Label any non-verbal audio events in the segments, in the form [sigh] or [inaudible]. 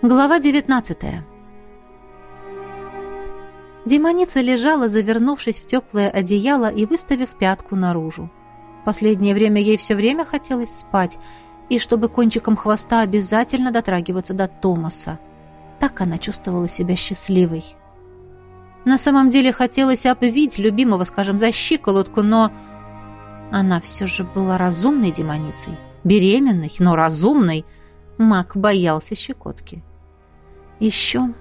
Глава 19 Демоница лежала, завернувшись в теплое одеяло и выставив пятку наружу. Последнее время ей все время хотелось спать, и чтобы кончиком хвоста обязательно дотрагиваться до Томаса. Так она чувствовала себя счастливой. На самом деле хотелось обвить любимого, скажем, за щиколотку, но она все же была разумной демоницей, беременной, но разумной. Мак боялся щекотки. Еще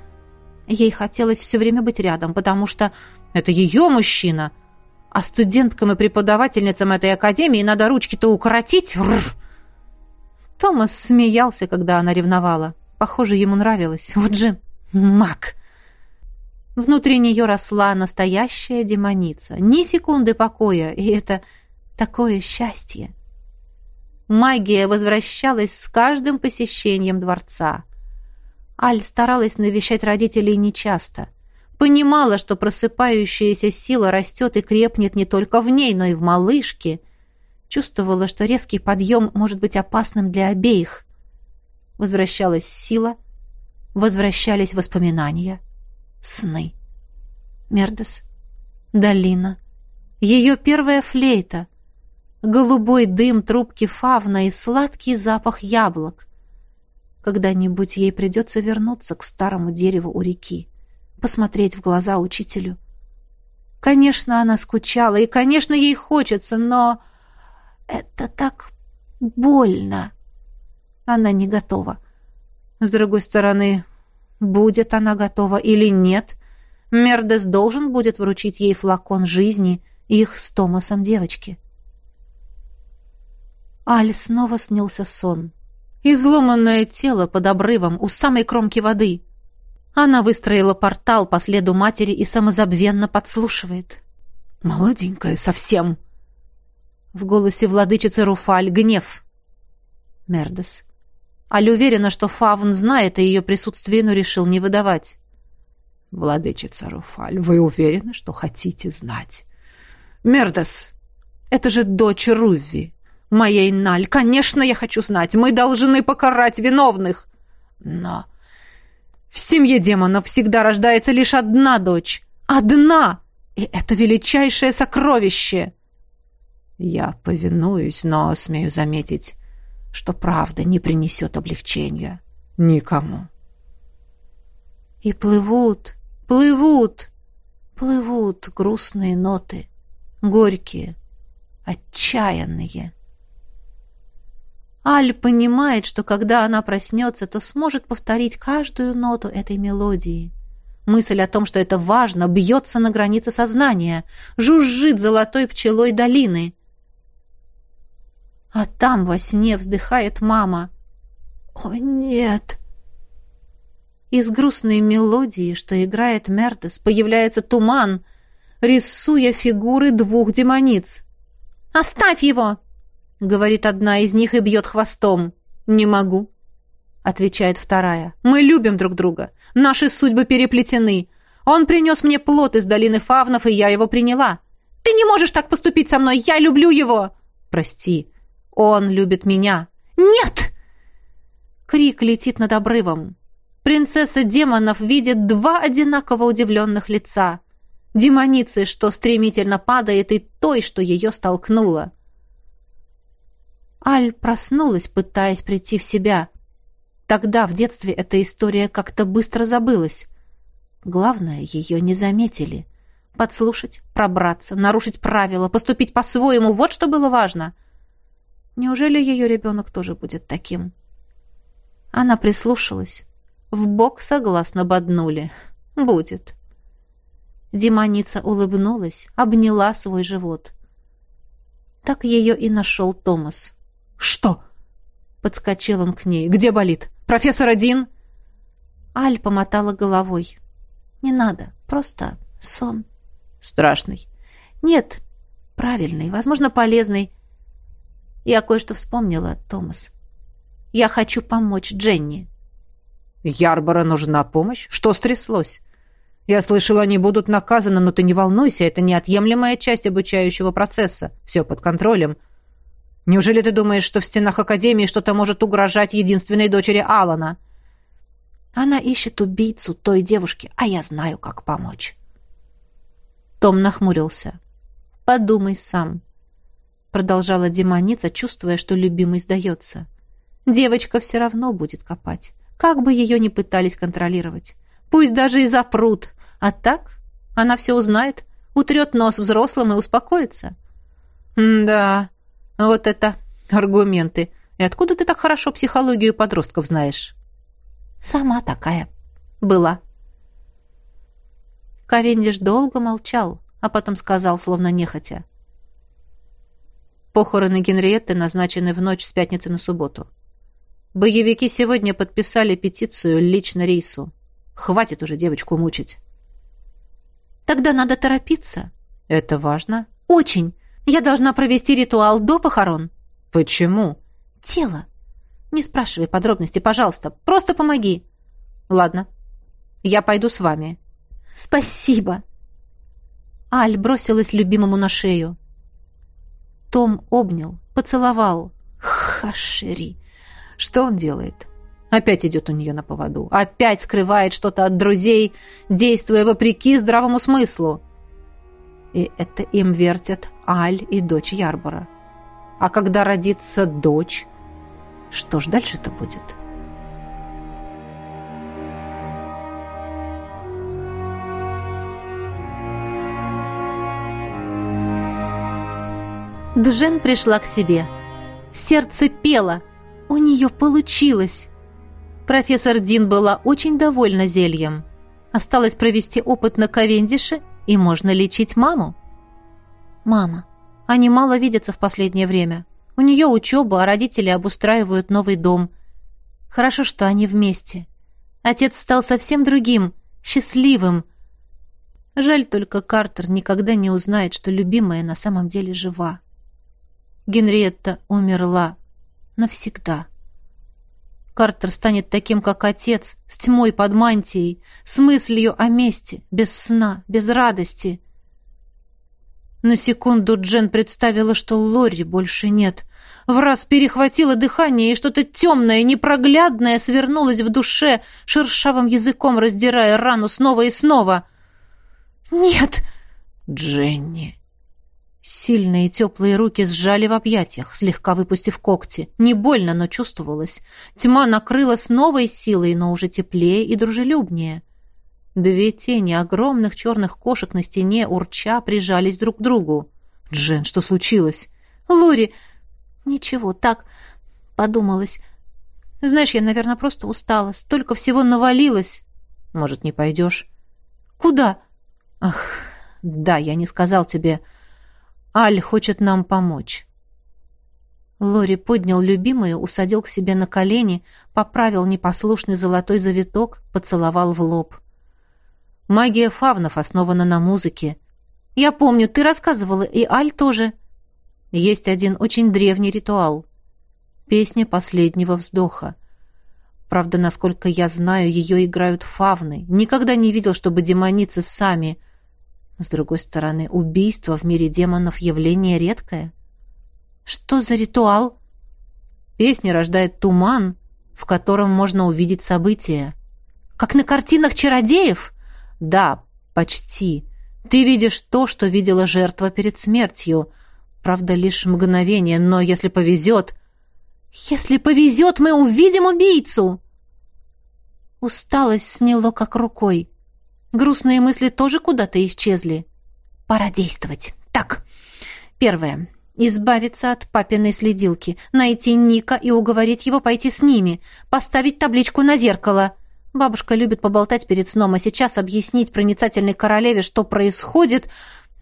ей хотелось все время быть рядом, потому что это ее мужчина, а студенткам и преподавательницам этой академии надо ручки-то укоротить. Рррр. Томас смеялся, когда она ревновала. Похоже, ему нравилось. Вот же Мак! Внутри нее росла настоящая демоница. Ни секунды покоя, и это такое счастье. Магия возвращалась с каждым посещением дворца. Аль старалась навещать родителей нечасто. Понимала, что просыпающаяся сила растет и крепнет не только в ней, но и в малышке. Чувствовала, что резкий подъем может быть опасным для обеих. Возвращалась сила, возвращались воспоминания, сны. Мердес, долина, ее первая флейта, голубой дым трубки фавна и сладкий запах яблок. Когда-нибудь ей придется вернуться к старому дереву у реки, посмотреть в глаза учителю. Конечно, она скучала, и, конечно, ей хочется, но это так больно. Она не готова. С другой стороны, будет она готова или нет, Мердес должен будет вручить ей флакон жизни их с Томасом девочки. Аль снова снился сон. Изломанное тело под обрывом у самой кромки воды. Она выстроила портал по следу матери и самозабвенно подслушивает. «Молоденькая совсем!» В голосе владычицы Руфаль гнев. Мердес. Аль уверена, что Фавн знает о ее присутствии, но решил не выдавать. «Владычица Руфаль, вы уверены, что хотите знать?» «Мердес, это же дочь Рувви, моей Наль. Конечно, я хочу знать. Мы должны покарать виновных. Но в семье демонов всегда рождается лишь одна дочь. Одна! И это величайшее сокровище!» «Я повинуюсь, но смею заметить, что правда не принесет облегчения никому». И плывут, плывут, плывут грустные ноты, горькие, отчаянные. Аль понимает, что когда она проснется, то сможет повторить каждую ноту этой мелодии. Мысль о том, что это важно, бьется на границе сознания, жужжит золотой пчелой долины. А там во сне вздыхает мама. «О, нет!» Из грустной мелодии, что играет Мердес, появляется туман, рисуя фигуры двух демониц. «Оставь его!» — говорит одна из них и бьет хвостом. «Не могу», — отвечает вторая. «Мы любим друг друга. Наши судьбы переплетены. Он принес мне плод из долины фавнов, и я его приняла. Ты не можешь так поступить со мной. Я люблю его!» «Прости. Он любит меня». «Нет!» Крик летит над обрывом. Принцесса демонов видит два одинаково удивленных лица. Демоницы, что стремительно падает, и той, что ее столкнула. Аль проснулась, пытаясь прийти в себя. Тогда, в детстве, эта история как-то быстро забылась. Главное, ее не заметили. Подслушать, пробраться, нарушить правила, поступить по-своему — вот что было важно. Неужели ее ребенок тоже будет таким? Она прислушалась. В бок согласно боднули. Будет. Демоница улыбнулась, обняла свой живот. Так ее и нашел Томас. «Что?» Подскочил он к ней. «Где болит? Профессор один?» Аль помотала головой. «Не надо, просто сон». «Страшный?» «Нет, правильный, возможно, полезный. Я кое-что вспомнила, Томас. Я хочу помочь Дженни». Ярбора нужна помощь? Что стряслось? Я слышала, они будут наказаны, но ты не волнуйся, это неотъемлемая часть обучающего процесса. Все под контролем. Неужели ты думаешь, что в стенах Академии что-то может угрожать единственной дочери Алана? Она ищет убийцу той девушки, а я знаю, как помочь. Том нахмурился. «Подумай сам», — продолжала демоница, чувствуя, что любимый сдается. «Девочка все равно будет копать, как бы ее ни пытались контролировать. Пусть даже и запрут. А так она все узнает, утрет нос взрослым и успокоится». «Да, вот это аргументы. И откуда ты так хорошо психологию подростков знаешь?» Сама такая была. Ковендиш долго молчал, а потом сказал, словно нехотя. Похороны Генриетты назначены в ночь с пятницы на субботу. Боевики сегодня подписали петицию лично рейсу. Хватит уже девочку мучить. Тогда надо торопиться. Это важно? Очень. Я должна провести ритуал до похорон. Почему? Тело. Не спрашивай подробности, пожалуйста. Просто помоги. Ладно. Я пойду с вами. Спасибо. Аль бросилась любимому на шею. Том обнял, поцеловал. Хашери. Что он делает? Опять идет у нее на поводу. Опять скрывает что-то от друзей, действуя вопреки здравому смыслу. И это им вертят Аль и дочь Ярбора. А когда родится дочь, что ж дальше-то будет? Джен пришла к себе. Сердце пело. У нее получилось. Профессор Дин была очень довольна зельем. Осталось провести опыт на Ковендише, и можно лечить маму. Мама. Они мало видятся в последнее время. У нее учеба, а родители обустраивают новый дом. Хорошо, что они вместе. Отец стал совсем другим, счастливым. Жаль только Картер никогда не узнает, что любимая на самом деле жива. Генриетта умерла навсегда. Картер станет таким, как отец, с тьмой под мантией, с мыслью о мести, без сна, без радости. На секунду Джен представила, что Лори больше нет. В раз перехватило дыхание, и что-то темное, непроглядное свернулось в душе, шершавым языком раздирая рану снова и снова. «Нет!» «Дженни!» Сильные теплые руки сжали в объятиях, слегка выпустив когти. Не больно, но чувствовалось. Тьма накрыла с новой силой, но уже теплее и дружелюбнее. Две тени огромных черных кошек на стене, урча, прижались друг к другу. «Джен, что случилось?» «Лори!» «Ничего, так...» — подумалось. «Знаешь, я, наверное, просто устала. Столько всего навалилось». «Может, не пойдешь?» «Куда?» «Ах, да, я не сказал тебе. Аль хочет нам помочь». Лори поднял любимую, усадил к себе на колени, поправил непослушный золотой завиток, поцеловал в лоб. Магия фавнов основана на музыке. Я помню, ты рассказывала, и Аль тоже. Есть один очень древний ритуал. Песня последнего вздоха. Правда, насколько я знаю, ее играют фавны. Никогда не видел, чтобы демоницы сами... С другой стороны, убийство в мире демонов явление редкое. Что за ритуал? Песня рождает туман, в котором можно увидеть события. Как на картинах чародеев? Да, почти. Ты видишь то, что видела жертва перед смертью. Правда, лишь мгновение, но если повезет... Если повезет, мы увидим убийцу! Усталость сняло как рукой. Грустные мысли тоже куда-то исчезли. Пора действовать. Так, первое. Избавиться от папиной следилки, найти Ника и уговорить его пойти с ними, поставить табличку на зеркало — Бабушка любит поболтать перед сном, а сейчас объяснить проницательной королеве, что происходит,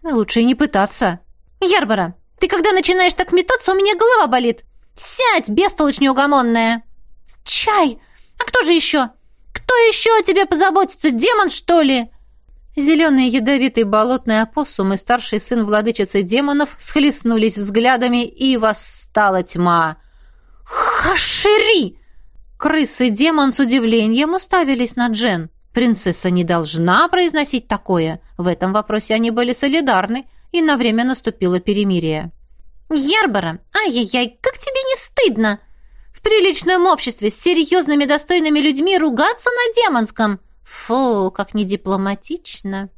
лучше и не пытаться. «Ярбора, ты когда начинаешь так метаться, у меня голова болит. Сядь, бестолочь неугомонная!» «Чай! А кто же еще? Кто еще о тебе позаботится? Демон, что ли?» Зеленый ядовитый болотный опоссум и старший сын владычицы демонов схлестнулись взглядами, и восстала тьма. «Хашири!» Крыс и демон с удивлением уставились на Джен. Принцесса не должна произносить такое. В этом вопросе они были солидарны, и на время наступило перемирие. «Ярбора, ай-яй-яй, как тебе не стыдно! В приличном обществе с серьезными достойными людьми ругаться на демонском. Фу, как недипломатично.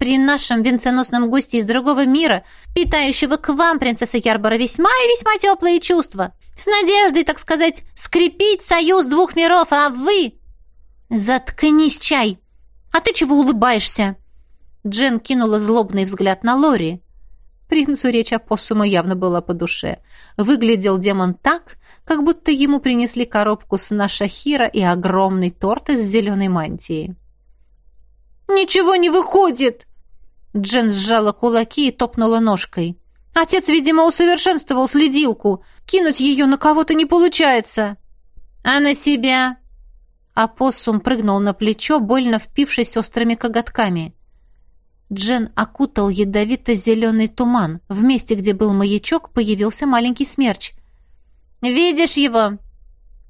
При нашем венценосном госте из другого мира, питающего к вам, принцесса Ярбора, весьма и весьма теплые чувства. С надеждой, так сказать, скрепить союз двух миров, а вы... Заткнись, чай! А ты чего улыбаешься?» Джен кинула злобный взгляд на Лори. Принцу речь опоссума явно была по душе. Выглядел демон так, как будто ему принесли коробку с нашахира и огромный торт из зеленой мантии. «Ничего не выходит!» Джен сжала кулаки и топнула ножкой. «Отец, видимо, усовершенствовал следилку. Кинуть ее на кого-то не получается». «А на себя?» Апоссум прыгнул на плечо, больно впившись острыми коготками. Джен окутал ядовито-зеленый туман. В месте, где был маячок, появился маленький смерч. «Видишь его?»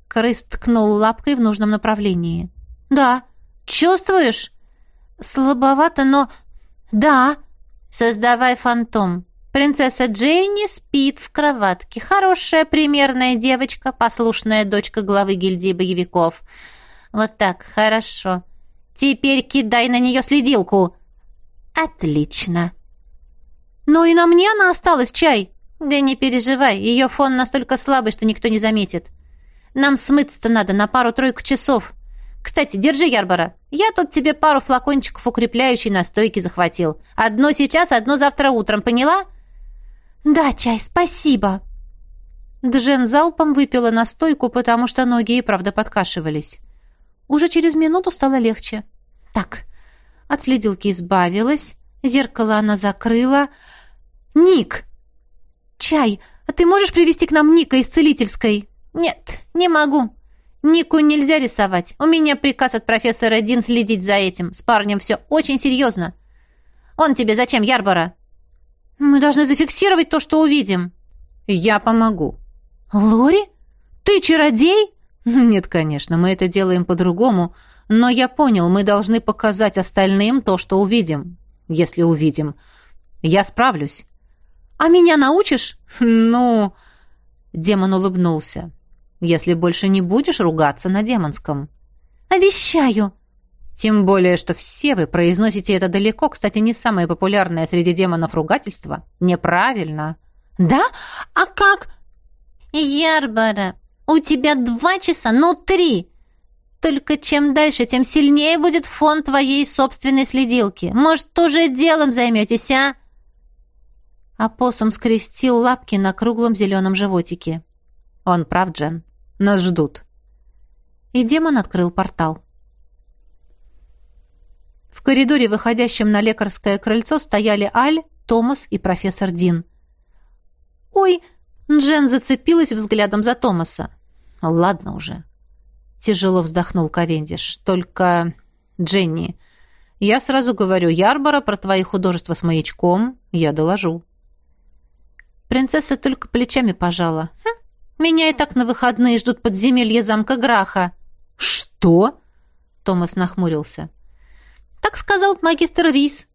Крыс ткнул лапкой в нужном направлении. «Да. Чувствуешь?» «Слабовато, но...» «Да». «Создавай фантом. Принцесса Джейни спит в кроватке. Хорошая, примерная девочка, послушная дочка главы гильдии боевиков. Вот так, хорошо. Теперь кидай на нее следилку». «Отлично!» «Ну и на мне она осталась, чай!» «Да не переживай, ее фон настолько слабый, что никто не заметит. Нам смыться-то надо на пару-тройку часов. Кстати, держи, Ярбора. Я тут тебе пару флакончиков укрепляющей настойки захватил. Одно сейчас, одно завтра утром, поняла?» «Да, чай, спасибо!» Джен залпом выпила настойку, потому что ноги и правда подкашивались. Уже через минуту стало легче. «Так, от следилки избавилась. Зеркало она закрыла. «Ник!» «Чай! А ты можешь привести к нам Ника из целительской?» «Нет, не могу. Нику нельзя рисовать. У меня приказ от профессора Дин следить за этим. С парнем все очень серьезно. Он тебе зачем, Ярбора?» «Мы должны зафиксировать то, что увидим». «Я помогу». «Лори? Ты чародей?» «Нет, конечно, мы это делаем по-другому. Но я понял, мы должны показать остальным то, что увидим. Если увидим. Я справлюсь. А меня научишь? [laughs] Ну... Демон улыбнулся. Если больше не будешь ругаться на демонском. Обещаю. Тем более, что все вы произносите это далеко, кстати, не самое популярное среди демонов ругательство. Неправильно. Да? А как? Ярбара, у тебя два часа, ну три. Только чем дальше, тем сильнее будет фон твоей собственной следилки. Может, тоже делом займетесь, а?» Апоссум скрестил лапки на круглом зеленом животике. «Он прав, Джен. Нас ждут». И демон открыл портал. В коридоре, выходящем на лекарское крыльцо, стояли Аль, Томас и профессор Дин. «Ой!» Джен зацепилась взглядом за Томаса. «Ладно уже. Тяжело вздохнул Ковендиш. Только, Дженни, я сразу говорю, Ярбора про твои художества с маячком я доложу. Принцесса только плечами пожала. Хм, меня и так на выходные ждут подземелье замка Граха. Что? Томас нахмурился. Так сказал магистр Рис.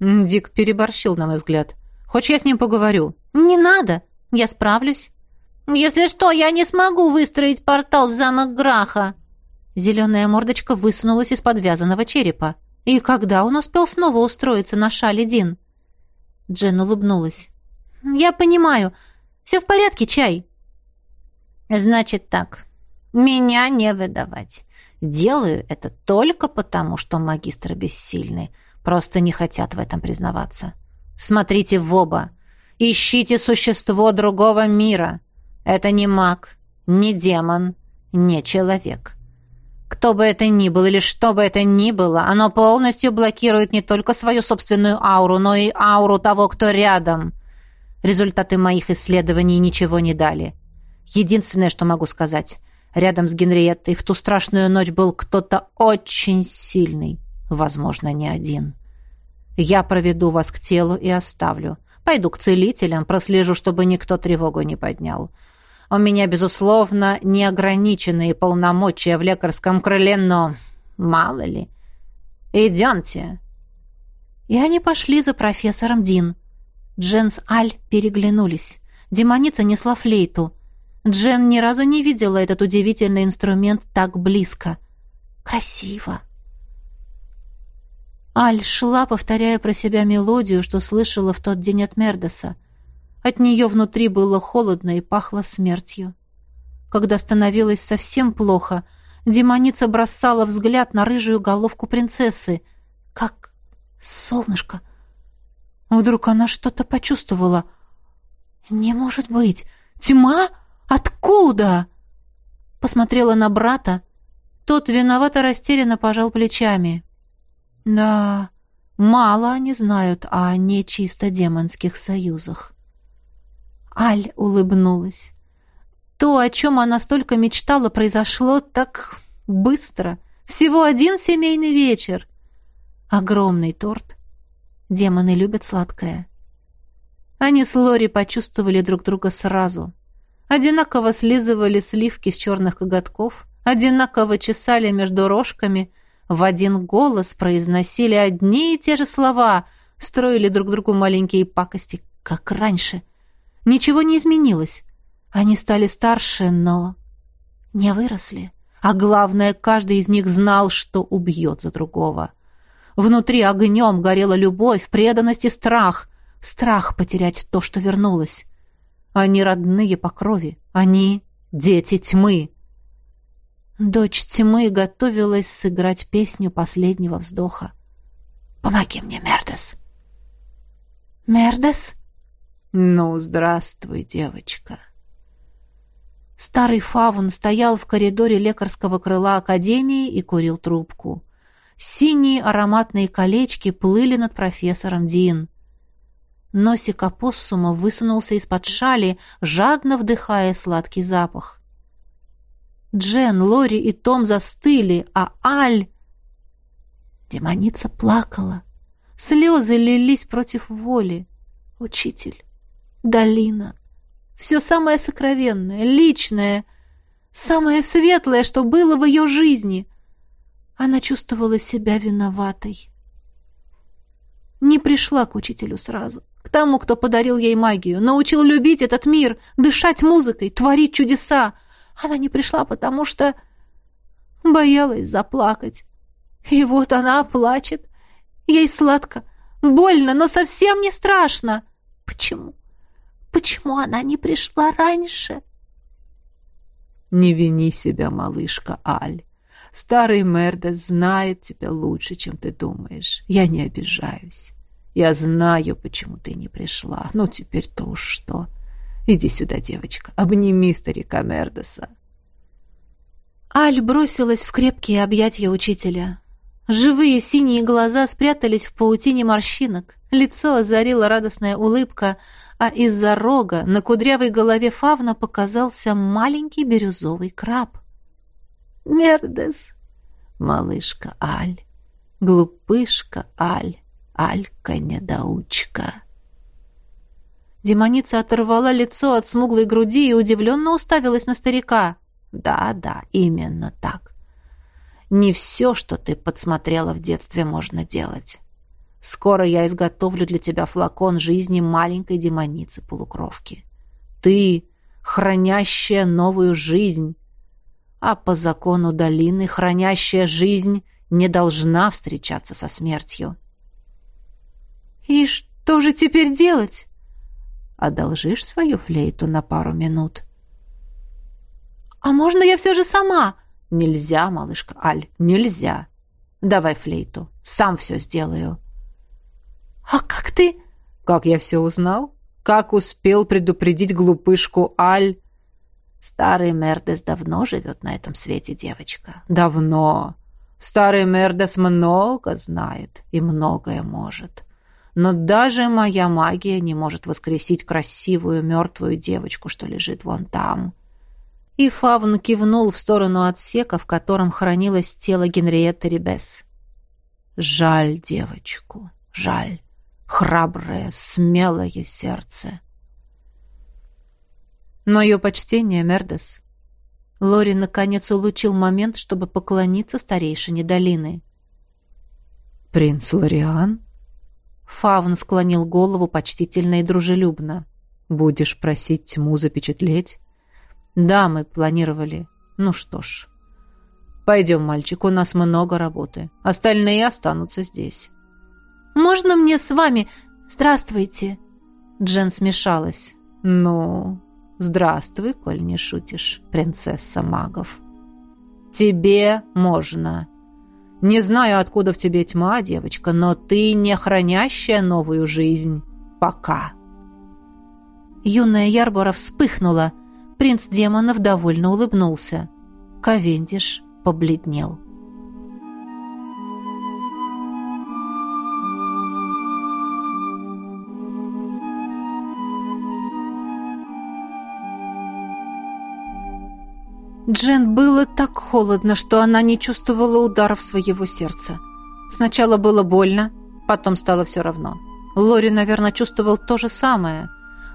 Дик переборщил, на мой взгляд. Хочешь, я с ним поговорю? Не надо, я справлюсь. «Если что, я не смогу выстроить портал в замок Граха!» Зеленая мордочка высунулась из подвязанного черепа. «И когда он успел снова устроиться на шале Дин?» Джен улыбнулась. «Я понимаю. Все в порядке, чай?» «Значит так. Меня не выдавать. Делаю это только потому, что магистры бессильны. Просто не хотят в этом признаваться. Смотрите в оба. Ищите существо другого мира. Это не маг, не демон, не человек. Кто бы это ни был или что бы это ни было, оно полностью блокирует не только свою собственную ауру, но и ауру того, кто рядом. Результаты моих исследований ничего не дали. Единственное, что могу сказать, рядом с Генриеттой в ту страшную ночь был кто-то очень сильный, возможно, не один. Я проведу вас к телу и оставлю. Пойду к целителям, прослежу, чтобы никто тревогу не поднял. У меня, безусловно, неограниченные полномочия в лекарском крыле, но мало ли. Идемте». И они пошли за профессором Дин. Джен с Аль переглянулись. Демоница несла флейту. Джен ни разу не видела этот удивительный инструмент так близко. Красиво. Аль шла, повторяя про себя мелодию, что слышала в тот день от Мердеса. От нее внутри было холодно и пахло смертью. Когда становилось совсем плохо, демоница бросала взгляд на рыжую головку принцессы. Как солнышко. Вдруг она что-то почувствовала. «Не может быть! Тьма? Откуда?» Посмотрела на брата. Тот виновато растерянно пожал плечами. Да, мало они знают о нечисто демонских союзах. Аль улыбнулась. То, о чем она столько мечтала, произошло так быстро. Всего один семейный вечер. Огромный торт. Демоны любят сладкое. Они с Лори почувствовали друг друга сразу. Одинаково слизывали сливки с черных коготков, одинаково чесали между рожками, в один голос произносили одни и те же слова, строили друг другу маленькие пакости, как раньше. Ничего не изменилось. Они стали старше, но не выросли. А главное, каждый из них знал, что убьет за другого. Внутри огнем горела любовь, преданность и страх. Страх потерять то, что вернулось. Они родные по крови. Они дети тьмы. Дочь тьмы готовилась сыграть песню последнего вздоха. «Помоги мне, Мердес!» «Мердес?» «Ну, здравствуй, девочка!» Старый фавн стоял в коридоре лекарского крыла Академии и курил трубку. Синие ароматные колечки плыли над профессором Дин. Носик опоссума высунулся из-под шали, жадно вдыхая сладкий запах. Джен, Лори и Том застыли, а Аль... Демоница плакала. Слезы лились против воли. Учитель, долина, все самое сокровенное, личное, самое светлое, что было в ее жизни. Она чувствовала себя виноватой. Не пришла к учителю сразу, тому, кто подарил ей магию, научил любить этот мир, дышать музыкой, творить чудеса — она не пришла, потому что боялась заплакать. И вот она плачет. Ей сладко, больно, но совсем не страшно. Почему? Почему она не пришла раньше? Не вини себя, малышка Аль. Старый Мердес знает тебя лучше, чем ты думаешь. Я не обижаюсь. Я знаю, почему ты не пришла. Ну, теперь-то уж что. — Иди сюда, девочка, обними старика Мердеса. Аль бросилась в крепкие объятия учителя. Живые синие глаза спрятались в паутине морщинок, лицо озарила радостная улыбка, а из-за рога на кудрявой голове фавна показался маленький бирюзовый краб. «Мердес!» «Малышка Аль! Глупышка Аль! Алька-недоучка!» Демоница оторвала лицо от смуглой груди и удивленно уставилась на старика. «Да, да, именно так. Не все, что ты подсмотрела в детстве, можно делать. Скоро я изготовлю для тебя флакон жизни маленькой демоницы-полукровки. Ты, хранящая новую жизнь, а по закону долины хранящая жизнь не должна встречаться со смертью». «И что же теперь делать?» Одолжишь свою флейту на пару минут?» «А можно я все же сама?» «Нельзя, малышка Аль, нельзя. Давай флейту, сам все сделаю». «А как ты?» «Как я все узнал? Как успел предупредить глупышку Аль?» «Старый Мердес давно живет на этом свете, девочка. Давно. Старый Мердес много знает и многое может но даже моя магия не может воскресить красивую мертвую девочку, что лежит вон там». И Фавн кивнул в сторону отсека, в котором хранилось тело Генриетты Рибес. «Жаль девочку, жаль. Храброе, смелое сердце». «Мое почтение, Мердес». Лори наконец улучил момент, чтобы поклониться старейшине долины. «Принц Лориан?» Фавн склонил голову почтительно и дружелюбно. «Будешь просить тьму запечатлеть?» Да, мы планировали. Ну что ж. Пойдем, мальчик, у нас много работы. Остальные останутся здесь. Можно мне с вами? Здравствуйте. Джен смешалась. Ну, здравствуй, коль не шутишь, принцесса магов. Тебе можно. Не знаю, откуда в тебе тьма, девочка, но ты не хранящая новую жизнь. Пока. Юная Ярбора вспыхнула. Принц демонов довольно улыбнулся. Ковендиш побледнел. Джен было так холодно, что она не чувствовала ударов своего сердца. Сначала было больно, потом стало все равно. Лори, наверное, чувствовал то же самое.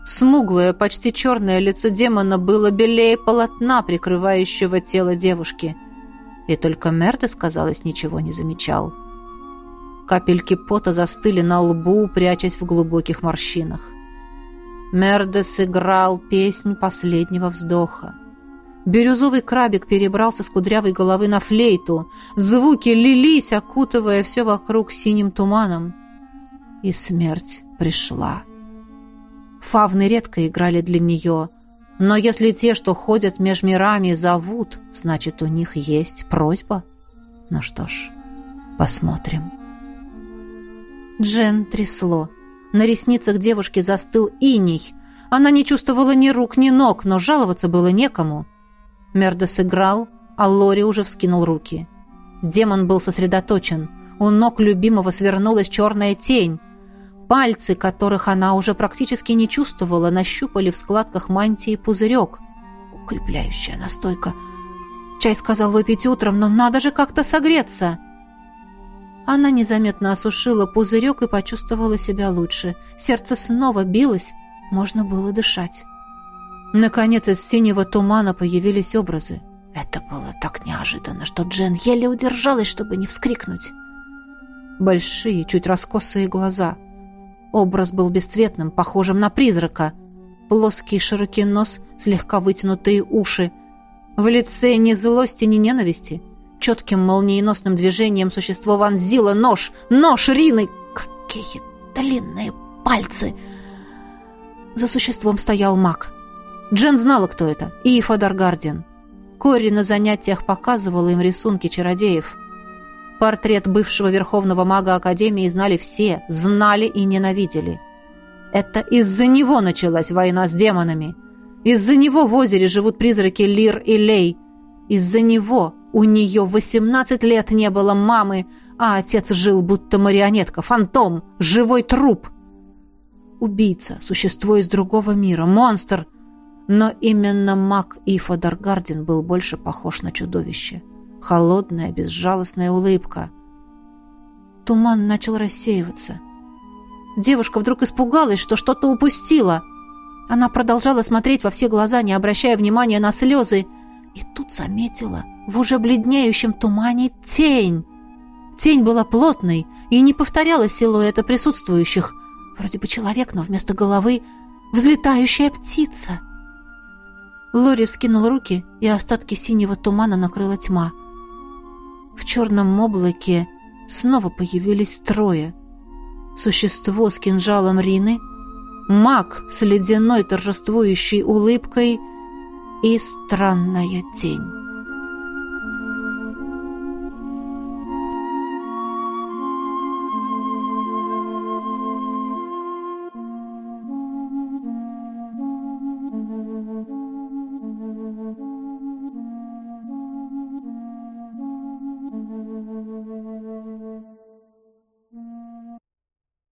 Смуглое, почти черное лицо демона было белее полотна, прикрывающего тело девушки. И только Мертес, казалось, ничего не замечал. Капельки пота застыли на лбу, прячась в глубоких морщинах. Мердес играл песнь последнего вздоха. Бирюзовый крабик перебрался с кудрявой головы на флейту. Звуки лились, окутывая все вокруг синим туманом. И смерть пришла. Фавны редко играли для нее, но если те, что ходят меж мирами, зовут, значит, у них есть просьба. Ну что ж, посмотрим. Джен трясло. На ресницах девушки застыл иней. Она не чувствовала ни рук, ни ног, но жаловаться было некому. — Мерда сыграл, а Лори уже вскинул руки. Демон был сосредоточен. У ног любимого свернулась черная тень. Пальцы, которых она уже практически не чувствовала, нащупали в складках мантии пузырек. Укрепляющая настойка. Чай сказал выпить утром, но надо же как-то согреться. Она незаметно осушила пузырек и почувствовала себя лучше. Сердце снова билось, можно было дышать. Наконец из синего тумана появились образы. Это было так неожиданно, что Джен еле удержалась, чтобы не вскрикнуть. Большие, чуть раскосые глаза. Образ был бесцветным, похожим на призрака. Плоский широкий нос, слегка вытянутые уши. В лице ни злости, ни ненависти. Четким молниеносным движением существо вонзило нож. Нож Рины! Какие длинные пальцы! За существом стоял маг. Джен знала, кто это. Ифа Даргардин. Кори на занятиях показывала им рисунки чародеев. Портрет бывшего верховного мага Академии знали все, знали и ненавидели. Это из-за него началась война с демонами. Из-за него в озере живут призраки Лир и Лей. Из-за него у нее 18 лет не было мамы, а отец жил будто марионетка, фантом, живой труп. Убийца, существо из другого мира, монстр, но именно маг Ифа Даргардин был больше похож на чудовище. Холодная, безжалостная улыбка. Туман начал рассеиваться. Девушка вдруг испугалась, что что-то упустила. Она продолжала смотреть во все глаза, не обращая внимания на слезы, и тут заметила в уже бледнеющем тумане тень. Тень была плотной и не повторяла силуэта присутствующих. Вроде бы человек, но вместо головы взлетающая птица — Лори вскинул руки, и остатки синего тумана накрыла тьма. В черном облаке снова появились трое. Существо с кинжалом Рины, маг с ледяной торжествующей улыбкой и странная тень.